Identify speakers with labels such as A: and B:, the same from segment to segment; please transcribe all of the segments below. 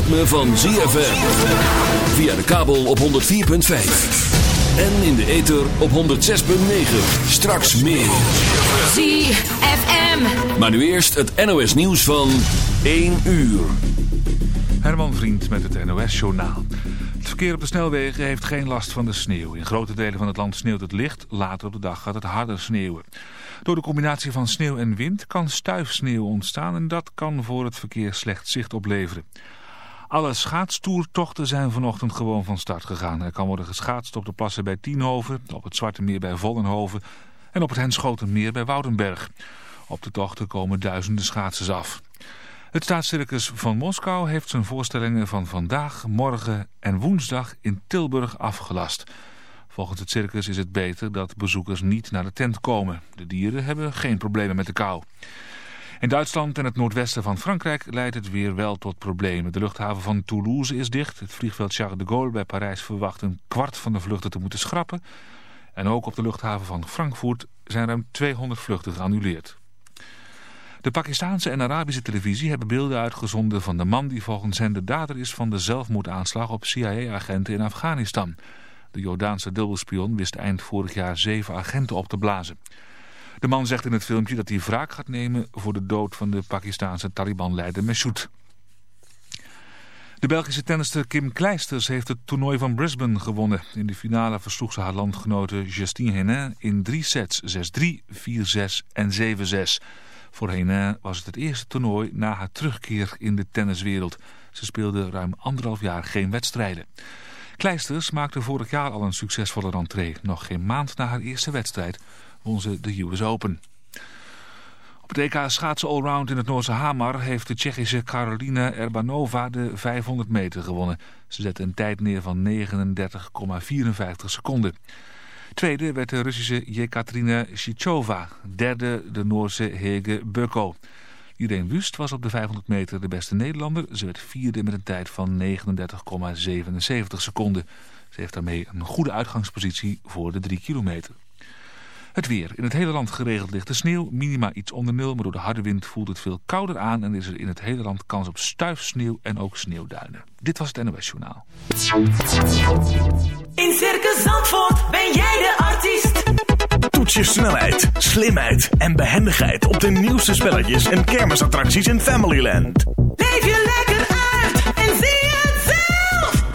A: ritme van ZFM. Via de kabel op 104.5. En in de ether op 106.9. Straks meer.
B: ZFM.
A: Maar nu eerst het NOS nieuws van 1 uur.
C: Herman Vriend met het NOS-journaal. Het verkeer op de snelwegen heeft geen last van de sneeuw. In grote delen van het land sneeuwt het licht. Later op de dag gaat het harder sneeuwen. Door de combinatie van sneeuw en wind kan stuifsneeuw ontstaan... en dat kan voor het verkeer slecht zicht opleveren. Alle schaatstoertochten zijn vanochtend gewoon van start gegaan. Er kan worden geschaatst op de plassen bij Tienhoven, op het Zwarte Meer bij Vollenhoven... en op het Henschotenmeer bij Woudenberg. Op de tochten komen duizenden schaatsers af. Het staatscircus van Moskou heeft zijn voorstellingen van vandaag, morgen en woensdag in Tilburg afgelast. Volgens het circus is het beter dat bezoekers niet naar de tent komen. De dieren hebben geen problemen met de kou. In Duitsland en het noordwesten van Frankrijk leidt het weer wel tot problemen. De luchthaven van Toulouse is dicht. Het vliegveld Charles de Gaulle bij Parijs verwacht een kwart van de vluchten te moeten schrappen. En ook op de luchthaven van Frankfurt zijn ruim 200 vluchten geannuleerd. De Pakistanse en Arabische televisie hebben beelden uitgezonden van de man die volgens hen de dader is van de zelfmoordaanslag op CIA-agenten in Afghanistan. De Jordaanse dubbelspion wist eind vorig jaar zeven agenten op te blazen. De man zegt in het filmpje dat hij wraak gaat nemen voor de dood van de Pakistanse Taliban-leider Meshoud. De Belgische tennister Kim Kleisters heeft het toernooi van Brisbane gewonnen. In de finale versloeg ze haar landgenote Justine Henin in drie sets 6-3, 4-6 en 7-6. Voor Henin was het het eerste toernooi na haar terugkeer in de tenniswereld. Ze speelde ruim anderhalf jaar geen wedstrijden. Kleisters maakte vorig jaar al een succesvolle rentree. Nog geen maand na haar eerste wedstrijd won ze de US Open. Op het EK schaatsen allround in het Noorse Hamar heeft de Tsjechische Karolina Erbanova de 500 meter gewonnen. Ze zette een tijd neer van 39,54 seconden. Tweede werd de Russische Jekaterina Shichova. Derde de Noorse Hege Bukko. Irene Wust was op de 500 meter de beste Nederlander. Ze werd vierde met een tijd van 39,77 seconden. Ze heeft daarmee een goede uitgangspositie voor de 3 kilometer. Het weer. In het hele land geregeld ligt de sneeuw. Minima iets onder nul, maar door de harde wind voelt het veel kouder aan... en is er in het hele land kans op stuifsneeuw en ook sneeuwduinen. Dit was het NOS Journaal.
D: In Circus Zandvoort ben jij de artiest.
E: Toets je snelheid, slimheid en behendigheid op de nieuwste spelletjes en kermisattracties in Familyland.
D: Leef je lekker uit en zie.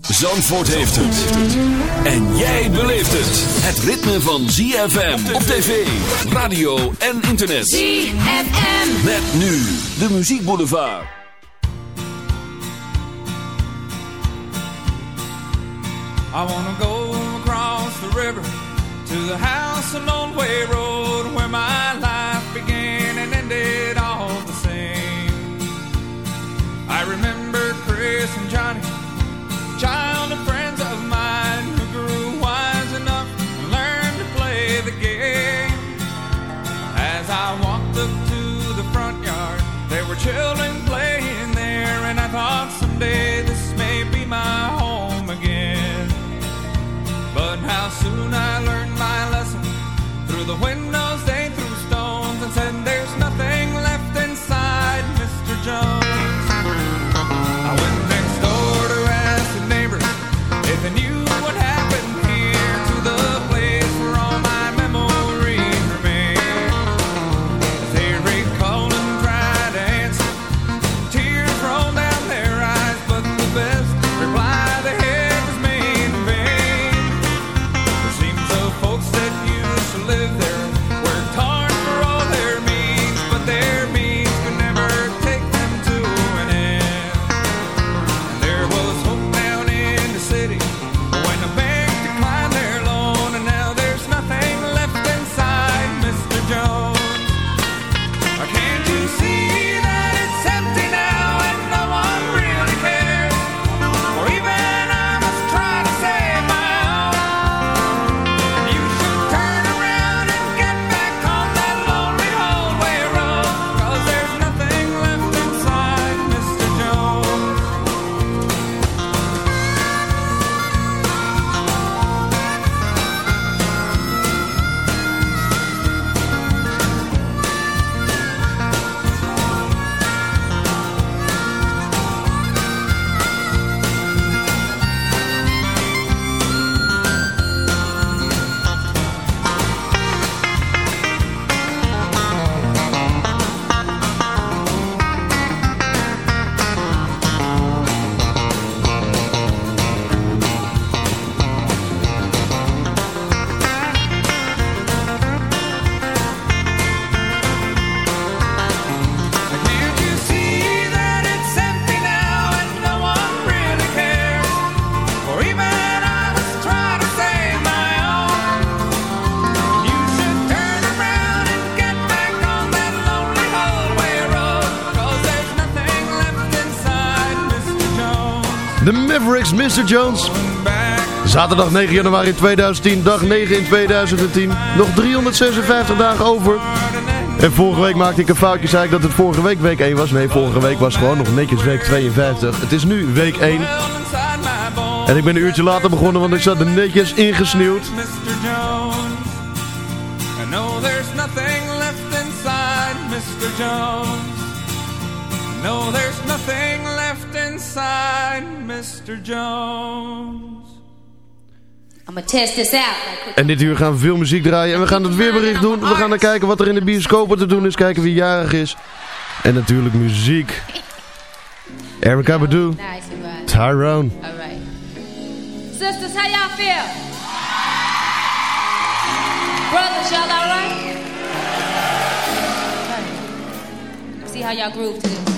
A: Zandvoort heeft het. En jij beleeft het. Het ritme van ZFM op tv, radio en internet.
B: ZFM.
A: Met nu de muziekboulevard.
F: I wanna go across the river to the house on Old Way Road where my life soon I learned my lesson. Through the windows Mr. Jones.
B: Zaterdag 9 januari 2010, dag 9 in 2010. Nog 356 dagen over. En vorige week maakte ik een foutje, zei ik dat het vorige week week 1 was. Nee, vorige week was gewoon nog netjes week 52. Het is nu week 1. En ik ben een uurtje later begonnen, want ik zat er netjes ingesneeuwd.
F: Mr. Jones. No, there's nothing left inside, Mr. Jones.
G: I'm gonna test this out.
B: En dit uur gaan we veel muziek draaien. En we gaan het weerbericht doen. We gaan naar kijken wat er in de bioscopen te doen is. Kijken wie jarig is. En natuurlijk muziek. Erica Badu. Tyrone.
G: All right. Sisters, how y'all feel? Brothers, y'all all right? Okay. See how y'all groove to this.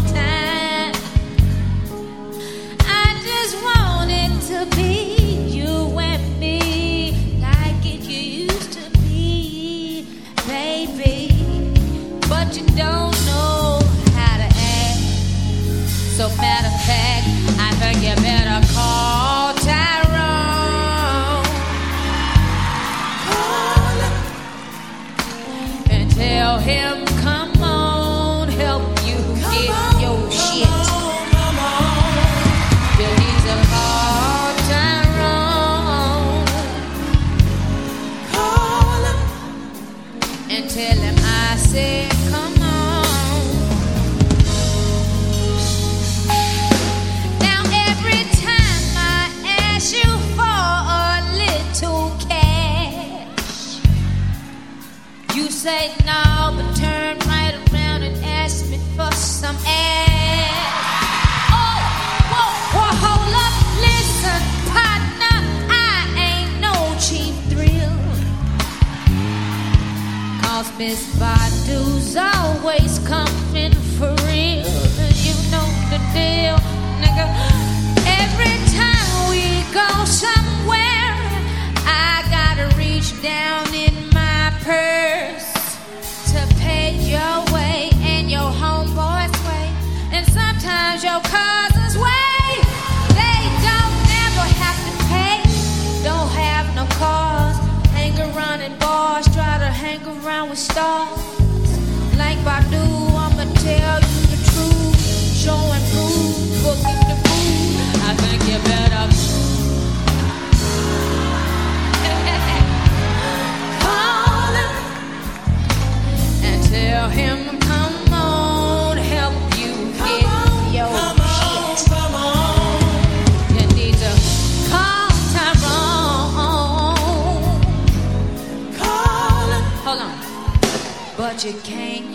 G: But you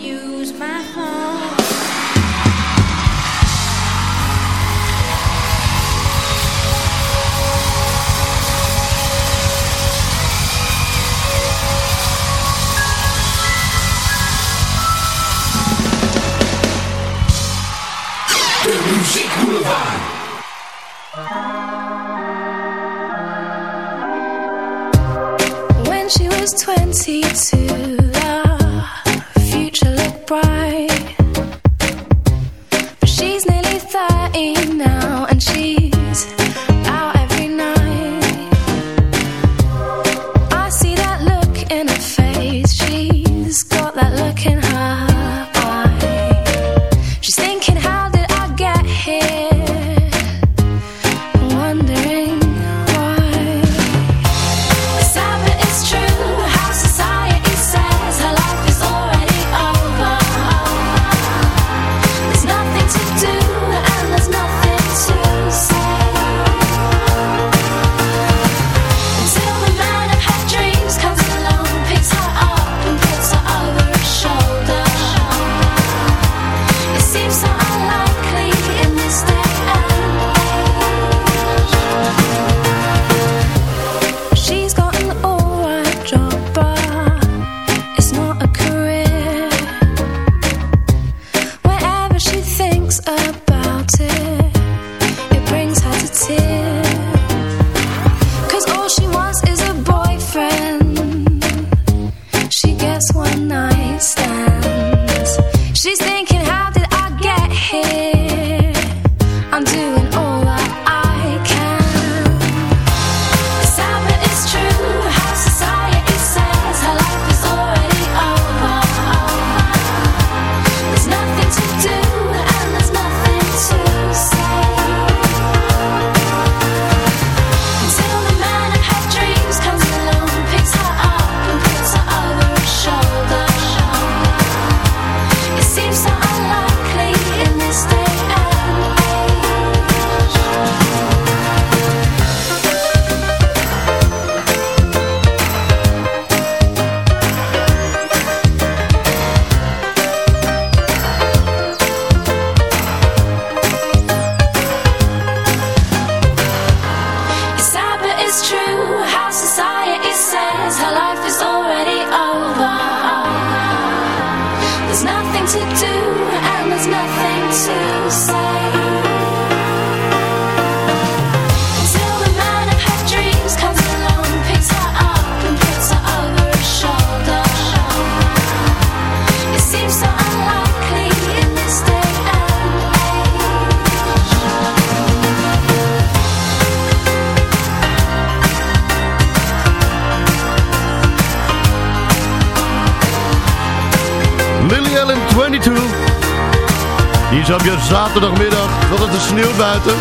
B: zaterdagmiddag, dat het er sneeuwt buiten.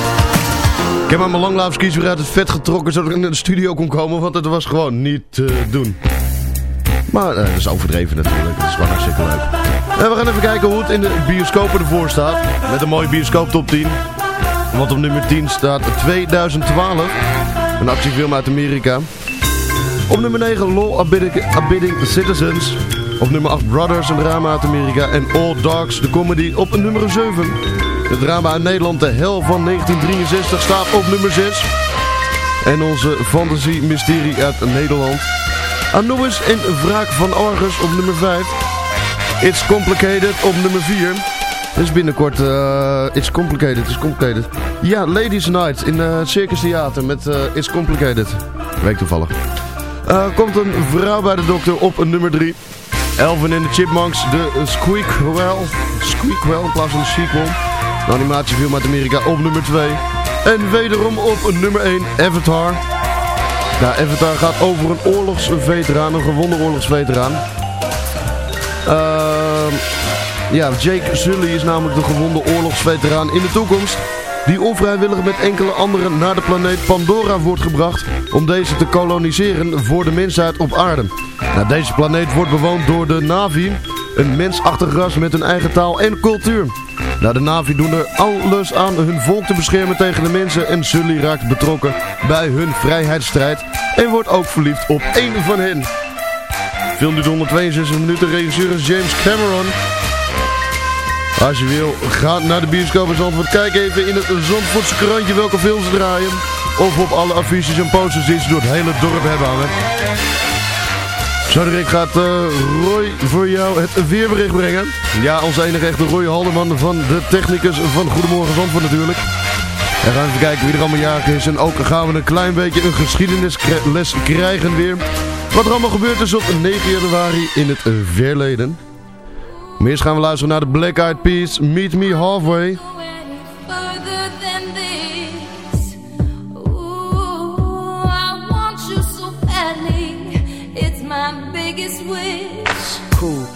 B: Ik heb aan mijn langlaufskis weer uit het vet getrokken zodat ik in de studio kon komen, want het was gewoon niet te doen. Maar eh, dat is overdreven natuurlijk, dat is gewoon hartstikke leuk. En we gaan even kijken hoe het in de bioscopen ervoor staat. Met een mooie bioscoop top 10. Want op nummer 10 staat 2012, een actiefilm uit Amerika. Op nummer 9 Law Abiding Citizens. Op nummer 8 Brothers, een drama uit Amerika. En All Dogs, de comedy, op nummer 7. Het drama uit Nederland, De Hel van 1963, staat op nummer 6. En onze fantasy mysterie uit Nederland. Anubis en Wraak van Argus op nummer 5. It's Complicated op nummer 4. Dus binnenkort, uh, It's Complicated, It's Complicated. Ja, Ladies Night in uh, Circus Theater met uh, It's Complicated. Week toevallig. Komt een vrouw bij de dokter op nummer 3. Elvin en de Chipmunks, de Squeakwell. Squeakwell in plaats van de sequel. Een animatiefilm uit Amerika op nummer 2. En wederom op nummer 1, Avatar. Nou, Avatar gaat over een oorlogsveteraan, een gewonde oorlogsveteraan. Uh, ja, Jake Sully is namelijk de gewonde oorlogsveteraan in de toekomst. Die onvrijwillig met enkele anderen naar de planeet Pandora wordt gebracht om deze te koloniseren voor de mensheid op aarde. Nou, deze planeet wordt bewoond door de Navi, een mensachtig ras met een eigen taal en cultuur. Nou, de Navi doen er alles aan hun volk te beschermen tegen de mensen en Sully raakt betrokken bij hun vrijheidsstrijd en wordt ook verliefd op één van hen. Film duurt 162 minuten, regisseur is James Cameron. Als je wil, ga naar de bioscoop in Zandvoort. Kijk even in het Zandvoortse krantje welke films ze draaien. Of op alle affiches en posters die ze door het hele dorp hebben hangen. Zo direct gaat uh, Roy voor jou het weerbericht brengen. Ja, onze enige echte Roy Haldeman van de technicus van Goedemorgen Zandvoort natuurlijk. En gaan even kijken wie er allemaal jarig is. En ook gaan we een klein beetje een geschiedenisles krijgen weer. Wat er allemaal gebeurd is op 9 januari in het verleden. Maar gaan we luisteren naar de Black Eyed Peas, Meet Me Halfway.
H: Cool.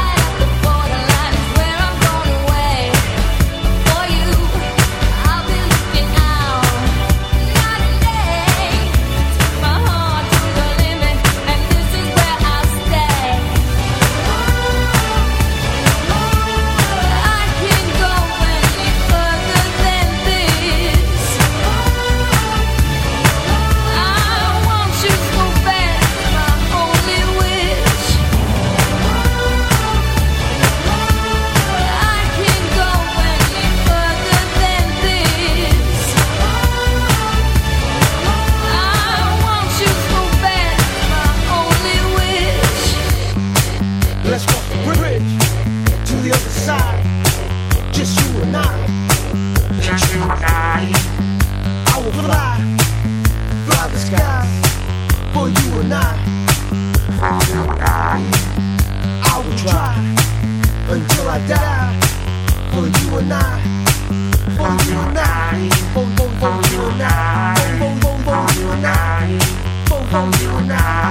I: until I die. For you and I, for you and I, for you and I, for you and I, for you and I.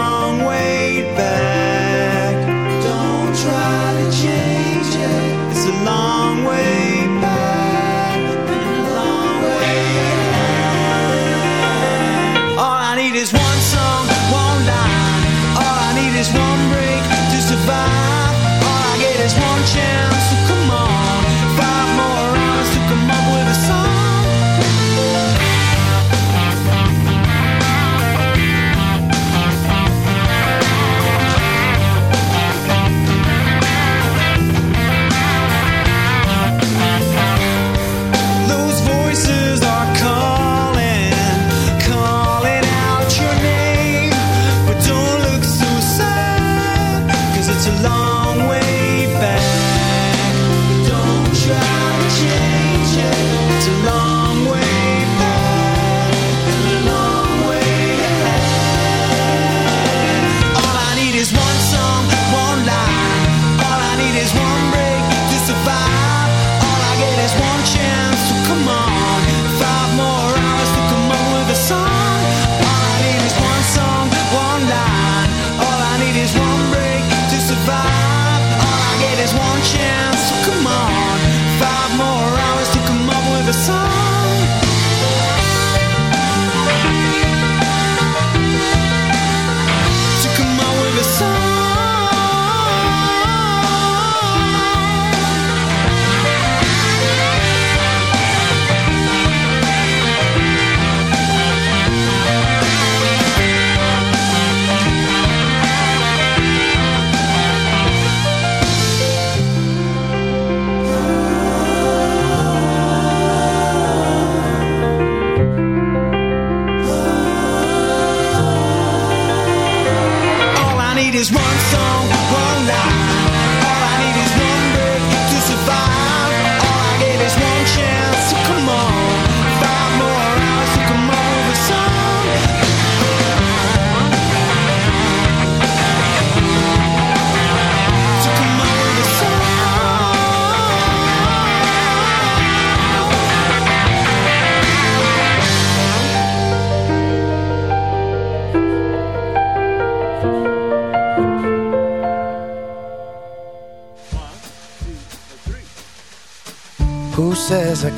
J: chance.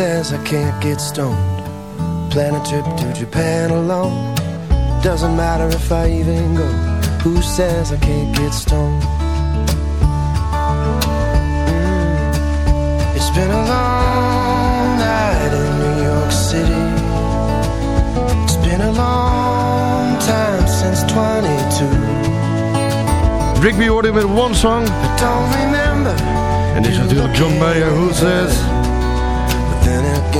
K: Says I can't get stoned? Plan a trip to Japan alone. Doesn't matter if I even go. Who says I can't get stoned? Mm. It's been a long night in New York City. It's been a long time since 22.
B: Rigby hoorde met One Song.
K: I don't remember.
B: En dit is natuurlijk John Mayer, Who Says.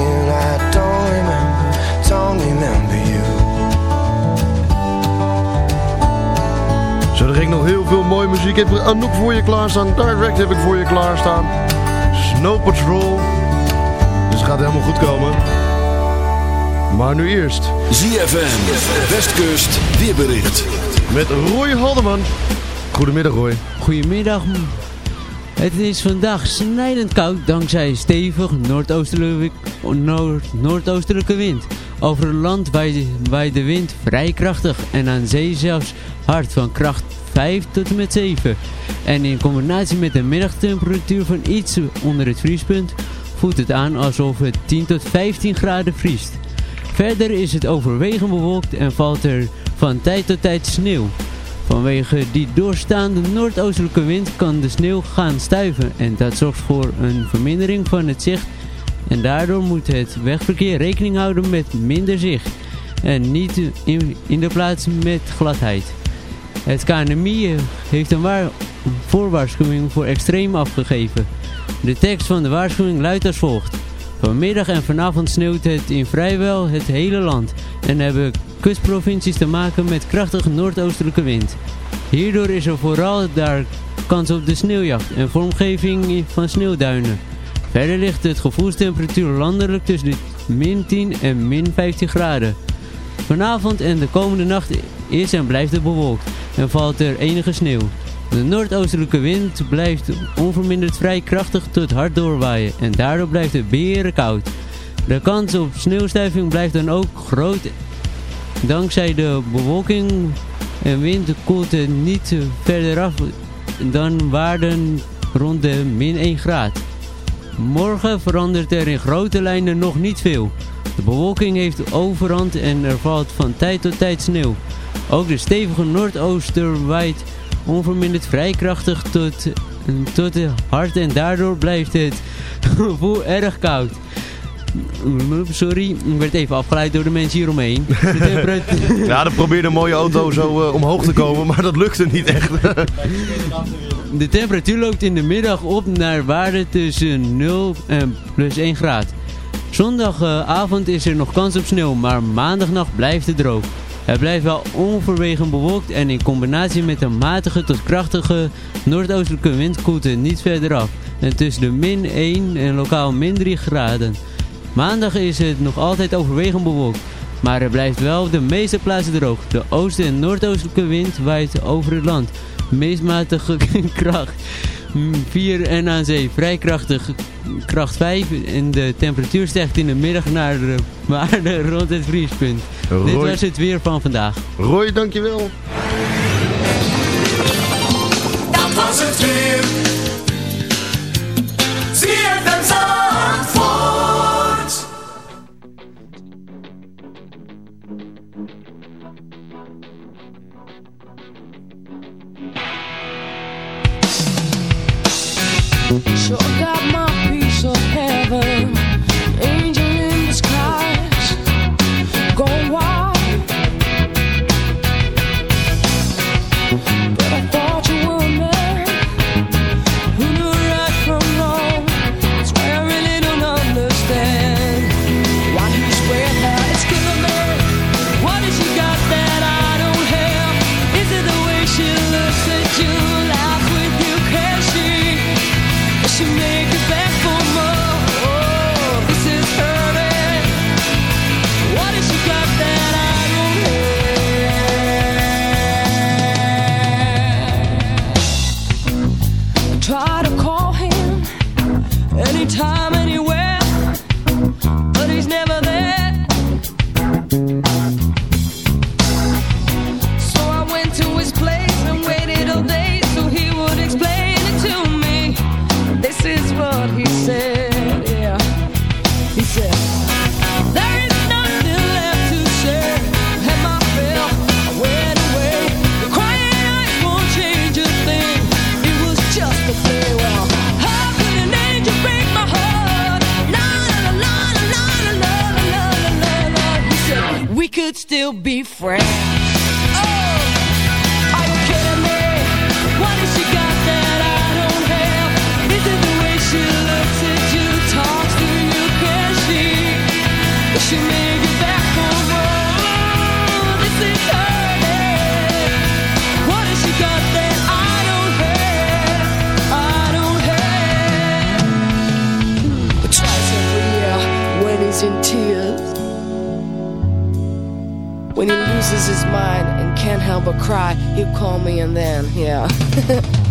K: I don't remember, don't remember you.
B: Zo, er ging nog heel veel mooie muziek. Ik heb Anouk voor je klaarstaan. Direct heb ik voor je klaarstaan. Snow Patrol. Dus het gaat helemaal goed komen. Maar nu eerst.
A: ZFM, Westkust, weerbericht.
B: Met Roy Haldeman. Goedemiddag Roy.
L: Goedemiddag. Het is vandaag snijdend koud dankzij stevig noordoostelijke, noord, noordoostelijke wind. Over het land waait, de wind vrij krachtig en aan zee zelfs hard van kracht 5 tot en met 7. En in combinatie met een middagtemperatuur van iets onder het vriespunt voelt het aan alsof het 10 tot 15 graden vriest. Verder is het overwegend bewolkt en valt er van tijd tot tijd sneeuw. Vanwege die doorstaande noordoostelijke wind kan de sneeuw gaan stuiven en dat zorgt voor een vermindering van het zicht en daardoor moet het wegverkeer rekening houden met minder zicht en niet in, in de plaats met gladheid. Het KNMI heeft een waar- voorwaarschuwing voor extreem afgegeven. De tekst van de waarschuwing luidt als volgt. Vanmiddag en vanavond sneeuwt het in vrijwel het hele land en hebben kustprovincies te maken met krachtige noordoostelijke wind. Hierdoor is er vooral daar kans op de sneeuwjacht en vormgeving van sneeuwduinen. Verder ligt het gevoelstemperatuur landelijk tussen de min 10 en min 15 graden. Vanavond en de komende nacht is en blijft het bewolkt en valt er enige sneeuw. De noordoostelijke wind blijft onverminderd vrij krachtig tot hard doorwaaien en daardoor blijft het beren koud. De kans op sneeuwstuiving blijft dan ook groot. Dankzij de bewolking en wind koelt het niet verder af dan waarden rond de min 1 graad. Morgen verandert er in grote lijnen nog niet veel. De bewolking heeft overhand en er valt van tijd tot tijd sneeuw. Ook de stevige noordooster waait onverminderd vrij krachtig tot, tot hard en daardoor blijft het gevoel erg koud. Sorry, ik werd even afgeleid door de mensen hieromheen. De
B: Ja, dan probeerde een mooie auto zo eh, omhoog te komen, maar dat lukte niet echt.
L: De temperatuur loopt in de middag op naar waarde tussen 0 en plus 1 graad. Zondagavond is er nog kans op sneeuw, maar maandagnacht blijft het droog. Het blijft wel onverwegen bewolkt en in combinatie met een matige tot krachtige noordoostelijke wind koelt het niet verder af. En tussen de min 1 en lokaal min 3 graden. Maandag is het nog altijd overwegend bewolkt, maar het blijft wel op de meeste plaatsen droog. De oosten- en noordoostelijke wind waait over het land. Meest matige kracht 4 en aan zee vrij krachtig kracht 5 en de temperatuur stijgt in de middag naar de waarde rond het vriespunt. Dit was het weer van vandaag.
B: Roy, dankjewel.
M: Sure got my in tears. When he loses his mind and can't help but cry, he'll call me and then, yeah.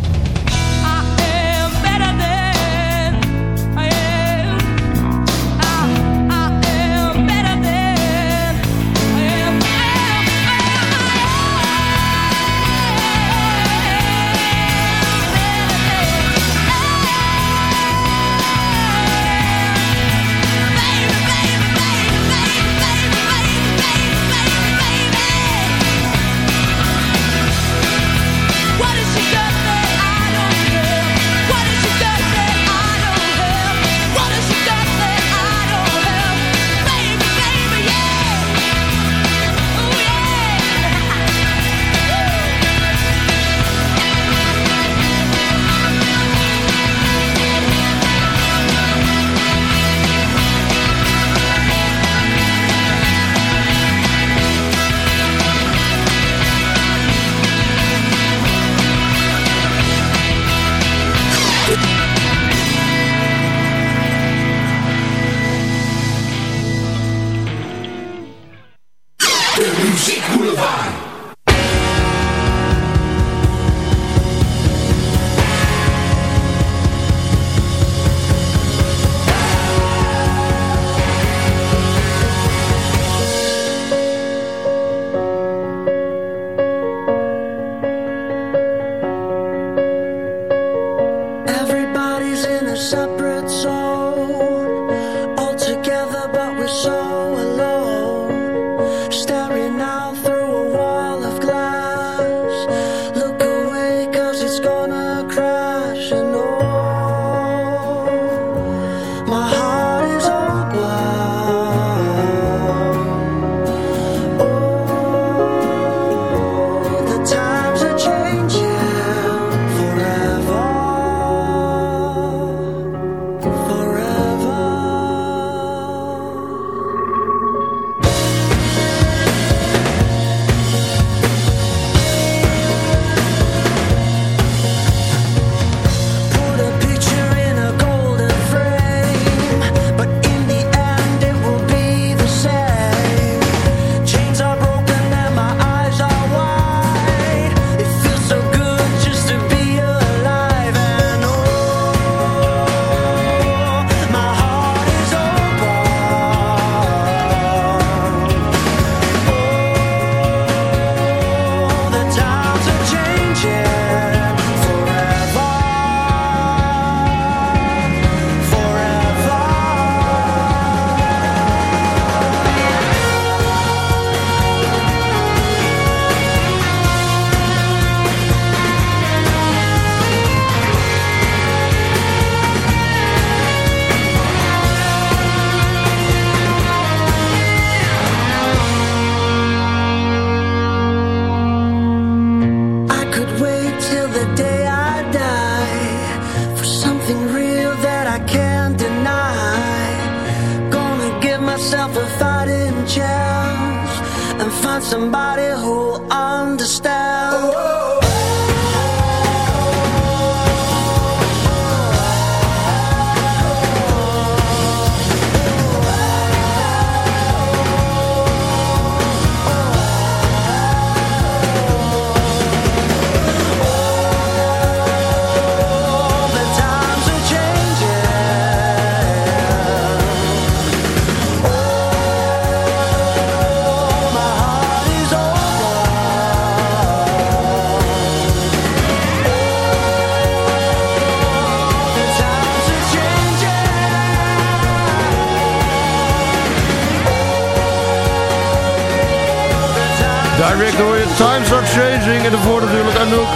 N: Times Are Changing.
B: En daarvoor natuurlijk Anouk.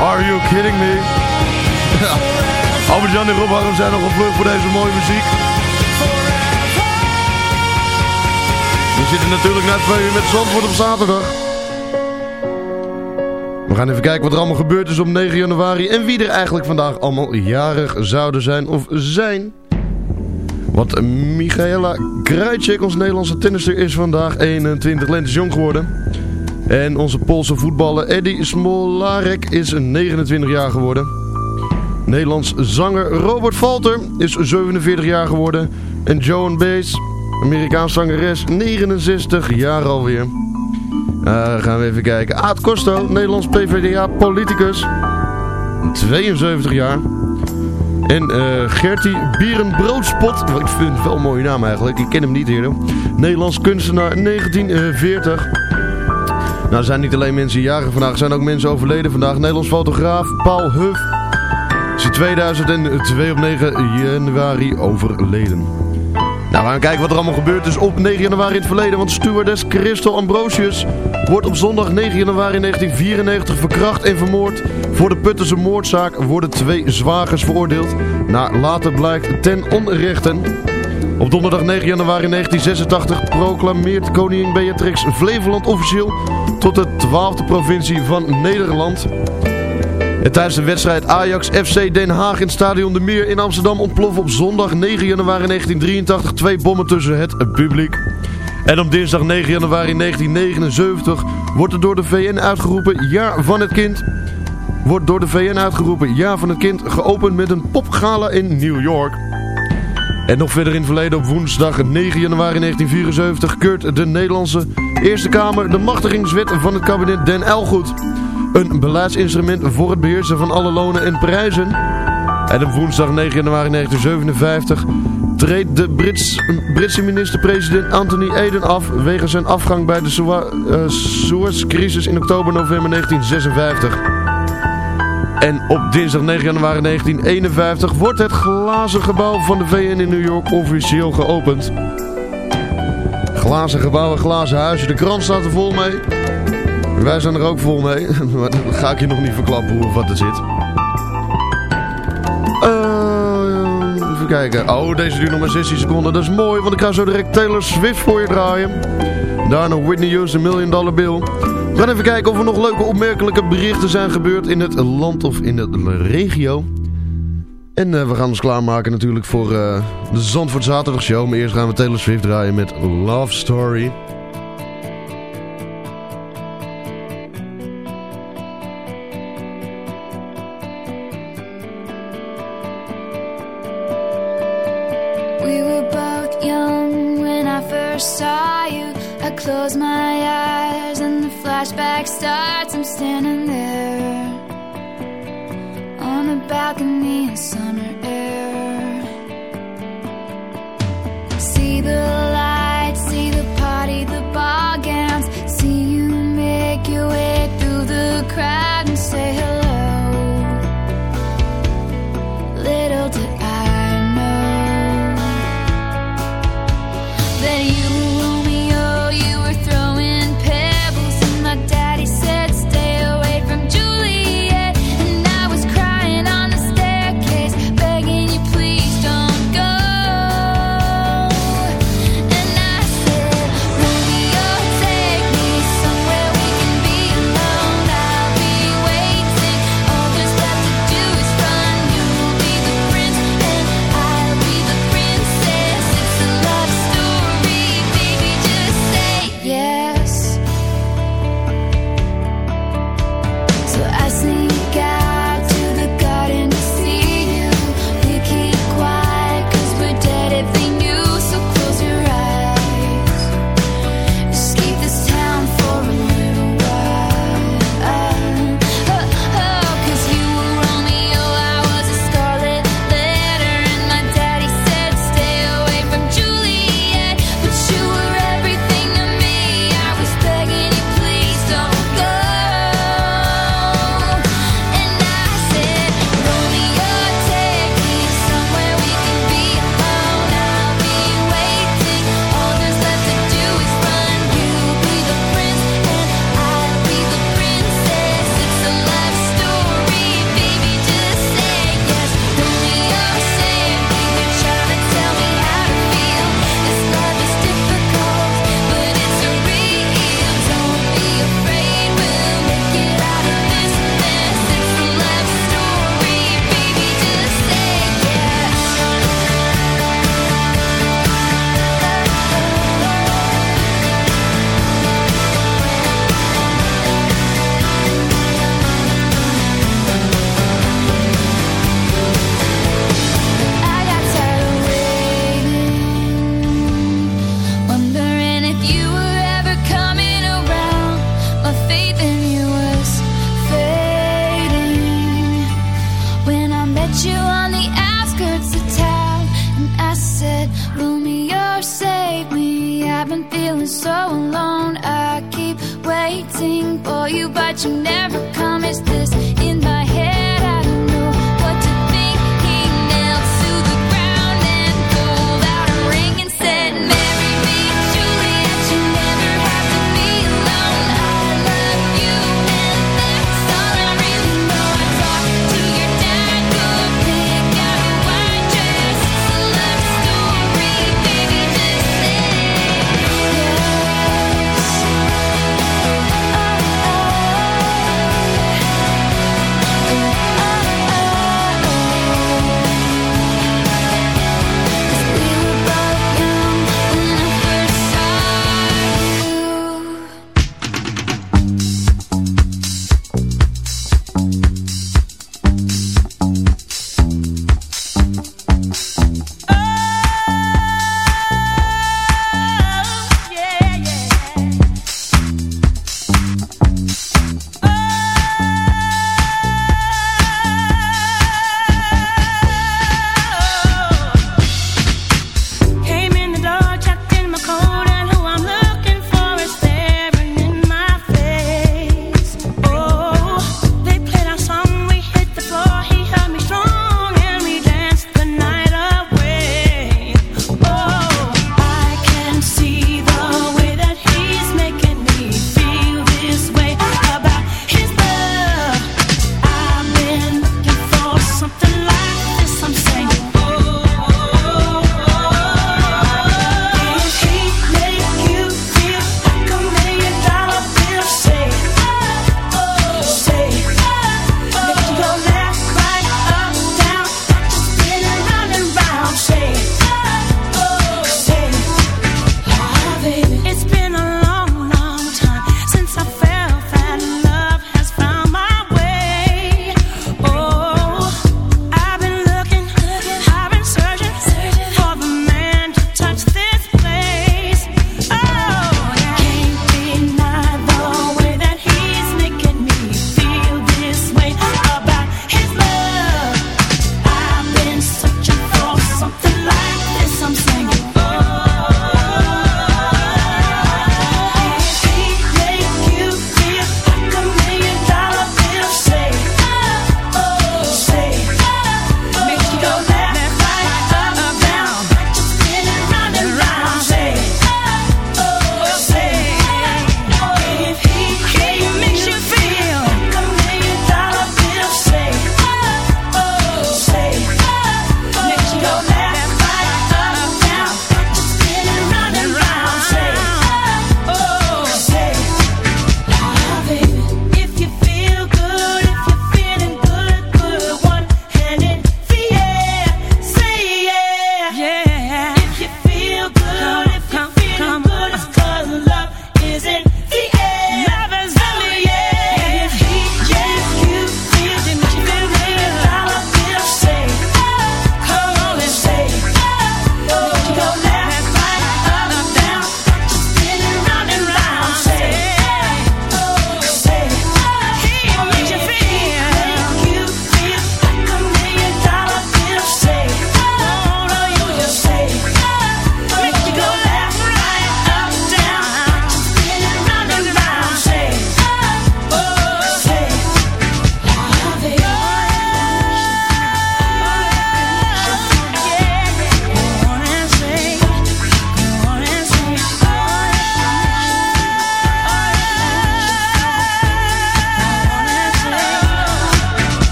B: Are you kidding me? Ja. Albert-Jan en Rob Harm zijn nog op vlucht voor deze mooie muziek. We zitten natuurlijk net twee uur met Zandvoort op zaterdag. We gaan even kijken wat er allemaal gebeurd is op 9 januari. En wie er eigenlijk vandaag allemaal jarig zouden zijn of zijn. Want Michaela Krajcek, onze Nederlandse tennister, is vandaag 21 lentes jong geworden. En onze Poolse voetballer Eddie Smolarek is 29 jaar geworden. Nederlands zanger Robert Falter is 47 jaar geworden. En Joan Baez, Amerikaans zangeres, 69 jaar alweer. Uh, gaan we even kijken. Aad Costo, Nederlands PvdA-politicus, 72 jaar. En eh Gertie Bierenbroodspot, ik vind het wel een mooie naam eigenlijk, ik ken hem niet eerder. Nederlands kunstenaar 1940. Nou, er zijn niet alleen mensen jarig vandaag, er zijn ook mensen overleden vandaag. Nederlands fotograaf Paul Huff is in 2002 op 9 januari overleden. Nou, we gaan kijken wat er allemaal gebeurd is op 9 januari in het verleden. Want stewardess Christel Ambrosius wordt op zondag 9 januari 1994 verkracht en vermoord. Voor de Puttense moordzaak worden twee zwagers veroordeeld. Naar later blijkt ten onrechte. Op donderdag 9 januari 1986 proclameert koningin Beatrix Flevoland officieel tot de 12e provincie van Nederland. En tijdens de wedstrijd Ajax FC Den Haag in het stadion De Meer in Amsterdam ontploffen op zondag 9 januari 1983 twee bommen tussen het publiek. En op dinsdag 9 januari 1979 wordt er door de VN uitgeroepen Jaar van het Kind. Wordt door de VN uitgeroepen Jaar van het Kind geopend met een popgala in New York. En nog verder in verleden op woensdag 9 januari 1974 keurt de Nederlandse Eerste Kamer de machtigingswet van het kabinet Den L goed. Een beleidsinstrument voor het beheersen van alle lonen en prijzen. En op woensdag 9 januari 1957 treedt de Brits, Britse minister-president Anthony Eden af wegens zijn afgang bij de Suez-crisis in oktober-november 1956. En op dinsdag 9 januari 1951 wordt het glazen gebouw van de VN in New York officieel geopend. Glazen gebouwen, glazen huizen, de krant staat er vol mee. Wij zijn er ook vol mee, maar dan ga ik je nog niet verklappen hoe wat er zit. Eh, even kijken. Oh, deze duurt nog maar 16 seconden. Dat is mooi, want ik ga zo direct Taylor Swift voor je draaien. Daarna Whitney Houston, Million Dollar Bill. We gaan even kijken of er nog leuke opmerkelijke berichten zijn gebeurd in het land of in de regio. En eh, we gaan ons klaarmaken natuurlijk voor uh, de Zandvoort Zaterdag Show. Maar eerst gaan we Taylor Swift draaien met Love Story.
I: I close my eyes flashback starts, I'm standing there on a balcony in summer.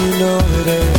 O: You know it is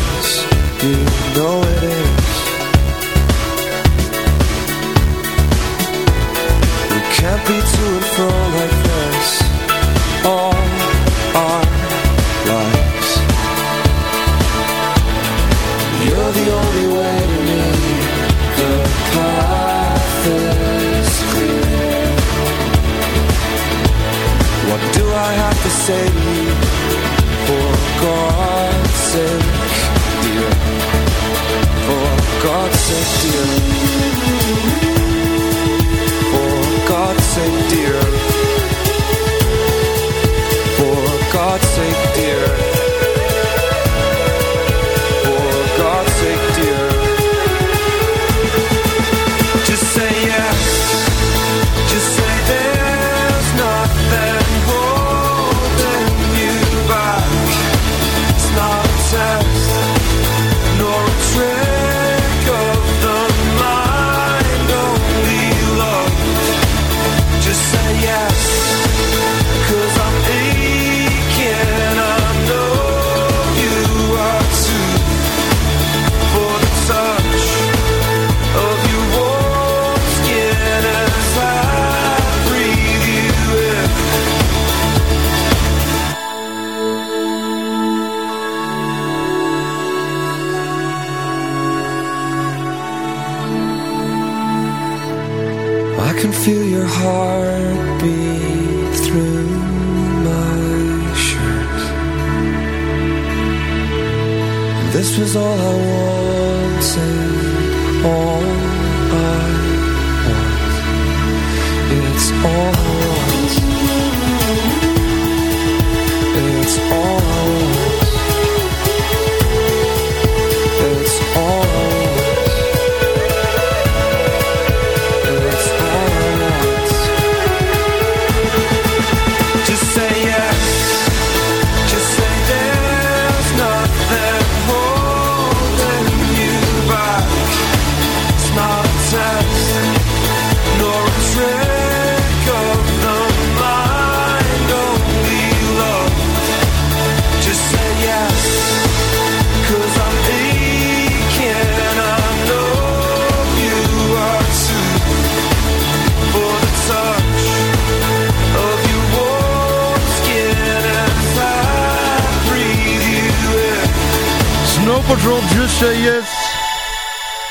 O: Yes.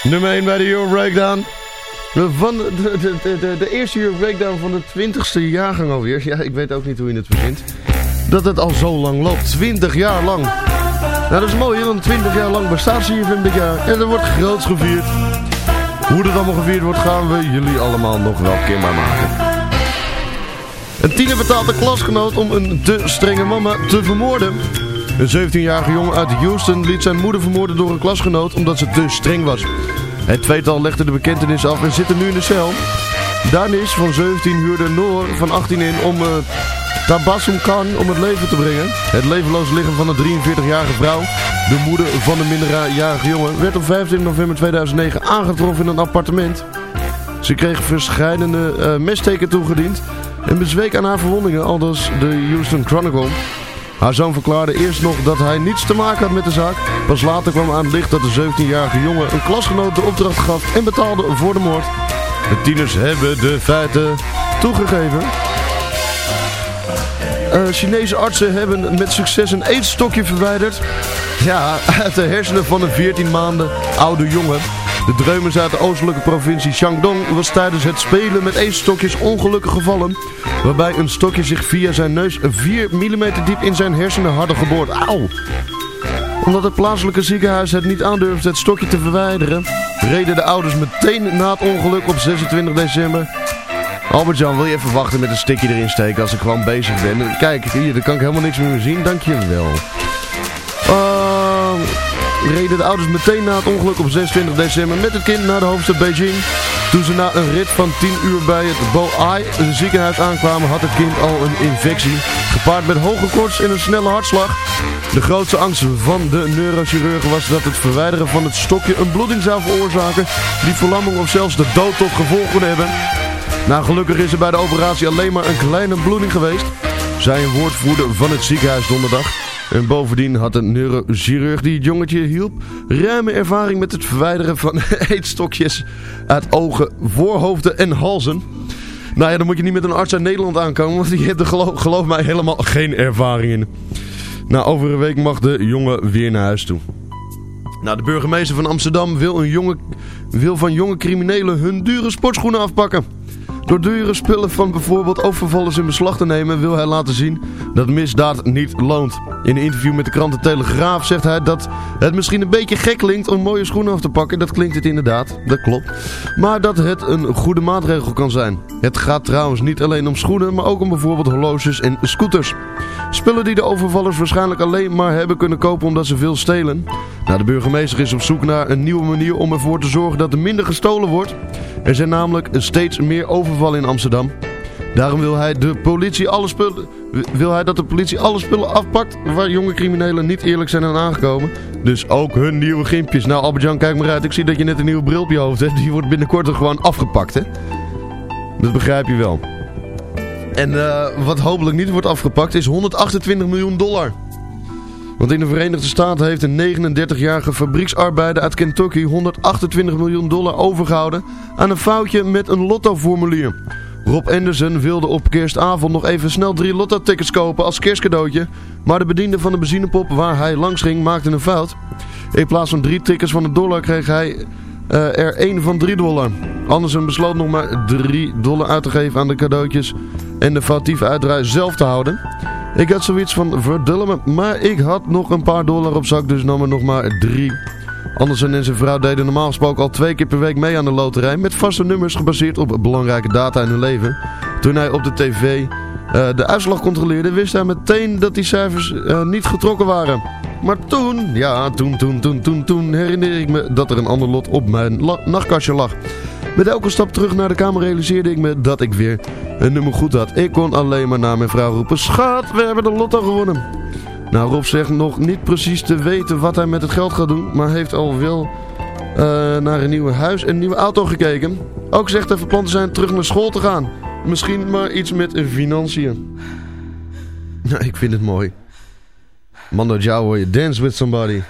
B: Nummer 1 bij de Euro Breakdown. Van de, de, de, de, de eerste Euro Breakdown van de 20ste jaargang alweer. Ja, ik weet ook niet hoe je het verzint. Dat het al zo lang loopt. 20 jaar lang. Nou, dat is mooi, want 20 jaar lang bestaat hier dit jaar. En er wordt groots gevierd. Hoe dat allemaal gevierd wordt, gaan we jullie allemaal nog wel kenbaar maken. Een tiener betaalt een klasgenoot om een te strenge mama te vermoorden. Een 17-jarige jongen uit Houston liet zijn moeder vermoorden door een klasgenoot omdat ze te streng was. Het tweetal legde de bekentenis af en zitten nu in de cel. Danis van 17 huurde Noor van 18 in om uh, Tabassum Khan om het leven te brengen. Het levenloos lichaam van de 43-jarige vrouw, de moeder van de minderjarige jongen, werd op 15 november 2009 aangetroffen in een appartement. Ze kreeg verschillende uh, messteken toegediend en bezweek aan haar verwondingen, aldus de Houston Chronicle. Haar zoon verklaarde eerst nog dat hij niets te maken had met de zaak. Pas later kwam aan het licht dat de 17-jarige jongen een klasgenoot de opdracht gaf en betaalde voor de moord. De tieners hebben de feiten toegegeven. Eh, Chinese artsen hebben met succes een eetstokje verwijderd. Ja, uit de hersenen van een 14 maanden oude jongen. De dreumers uit de oostelijke provincie Shandong was tijdens het spelen met eetstokjes ongelukkig gevallen. Waarbij een stokje zich via zijn neus 4 mm diep in zijn hersenen hadden geboord. Auw! Omdat het plaatselijke ziekenhuis het niet aandurfde het stokje te verwijderen, reden de ouders meteen na het ongeluk op 26 december Albert-Jan, wil je even wachten met een stickje erin steken als ik gewoon bezig ben? Kijk, hier, dan kan ik helemaal niks meer zien. Dankjewel. Uh, reden de ouders meteen na het ongeluk op 26 december met het kind naar de hoofdstad Beijing. Toen ze na een rit van 10 uur bij het Bo-Ai, een ziekenhuis aankwamen, had het kind al een infectie. Gepaard met hoge koorts en een snelle hartslag. De grootste angst van de neurochirurg was dat het verwijderen van het stokje een bloeding zou veroorzaken die verlamming of zelfs de dood tot gevolg kon hebben. Nou, gelukkig is er bij de operatie alleen maar een kleine bloeding geweest, zei een woordvoerder van het ziekenhuis donderdag. En bovendien had een neurochirurg die het jongetje hielp ruime ervaring met het verwijderen van eetstokjes uit ogen, voorhoofden en halzen. Nou ja, dan moet je niet met een arts uit Nederland aankomen, want die heeft er geloof, mij helemaal geen ervaring in. Nou, over een week mag de jongen weer naar huis toe. Nou, de burgemeester van Amsterdam wil, een wil van jonge criminelen hun dure sportschoenen afpakken. Door dure spullen van bijvoorbeeld overvallers in beslag te nemen wil hij laten zien dat misdaad niet loont. In een interview met de krant De Telegraaf zegt hij dat het misschien een beetje gek klinkt om mooie schoenen af te pakken. Dat klinkt het inderdaad, dat klopt. Maar dat het een goede maatregel kan zijn. Het gaat trouwens niet alleen om schoenen, maar ook om bijvoorbeeld horloges en scooters. Spullen die de overvallers waarschijnlijk alleen maar hebben kunnen kopen omdat ze veel stelen. Nou, de burgemeester is op zoek naar een nieuwe manier om ervoor te zorgen dat er minder gestolen wordt. Er zijn namelijk steeds meer overvallen in Amsterdam. Daarom wil hij, de politie alle spullen, wil hij dat de politie alle spullen afpakt waar jonge criminelen niet eerlijk zijn aan aangekomen. Dus ook hun nieuwe gimpjes. Nou Albert-Jan, kijk maar uit. Ik zie dat je net een nieuwe bril op je hoofd hebt. Die wordt binnenkort er gewoon afgepakt, hè. Dat begrijp je wel. En uh, wat hopelijk niet wordt afgepakt is 128 miljoen dollar. Want in de Verenigde Staten heeft een 39-jarige fabrieksarbeider uit Kentucky 128 miljoen dollar overgehouden aan een foutje met een lottoformulier. Rob Anderson wilde op kerstavond nog even snel drie lotto-tickets kopen als kerstcadeautje. Maar de bediende van de benzinepop waar hij langs ging maakte een fout. In plaats van drie tickets van een dollar kreeg hij uh, er één van 3 dollar. Anderson besloot nog maar 3 dollar uit te geven aan de cadeautjes en de foutieve uitdraai zelf te houden. Ik had zoiets van verdullen maar ik had nog een paar dollar op zak, dus nam er nog maar 3. Anderson en zijn vrouw deden normaal gesproken al twee keer per week mee aan de loterij met vaste nummers gebaseerd op belangrijke data in hun leven. Toen hij op de tv uh, de uitslag controleerde, wist hij meteen dat die cijfers uh, niet getrokken waren. Maar toen, ja, toen, toen, toen, toen, toen herinner ik me dat er een ander lot op mijn nachtkastje lag. Met elke stap terug naar de kamer realiseerde ik me dat ik weer een nummer goed had. Ik kon alleen maar naar mijn vrouw roepen, schat, we hebben de lotto gewonnen. Nou, Rob zegt nog niet precies te weten wat hij met het geld gaat doen, maar heeft al wel uh, naar een nieuw huis en een nieuwe auto gekeken. Ook zegt hij van plan te zijn terug naar school te gaan. Misschien maar iets met financiën. Nou, ik vind het mooi. Mando Jao hoor je Dance With Somebody.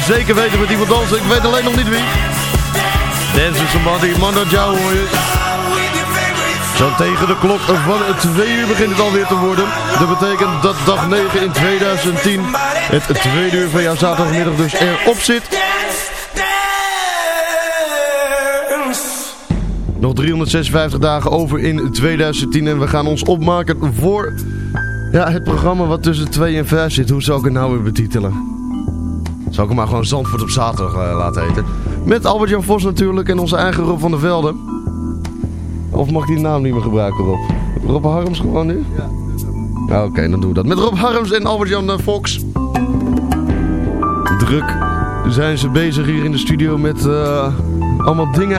B: Zeker weten met iemand dansen. Ik weet alleen nog niet wie. Dance somebody, Mando Joe hoor je. Zo tegen de klok van 2 uur begint het alweer te worden. Dat betekent dat dag 9 in 2010 het tweede uur van jouw zaterdagmiddag dus erop zit. Nog 356 dagen over in 2010 en we gaan ons opmaken voor ja, het programma wat tussen 2 en 5 zit. Hoe zou ik het nou weer betitelen? Zal ik hem maar gewoon Zandvoort op zaterdag eh, laten heten. Met Albert-Jan Vos natuurlijk en onze eigen Rob van der Velde. Of mag ik die naam niet meer gebruiken, Rob? Rob Harms gewoon nu? Ja. Oké, dan doen we dat. Met Rob Harms en Albert-Jan eh, Fox. Druk zijn ze bezig hier in de studio met eh, allemaal dingen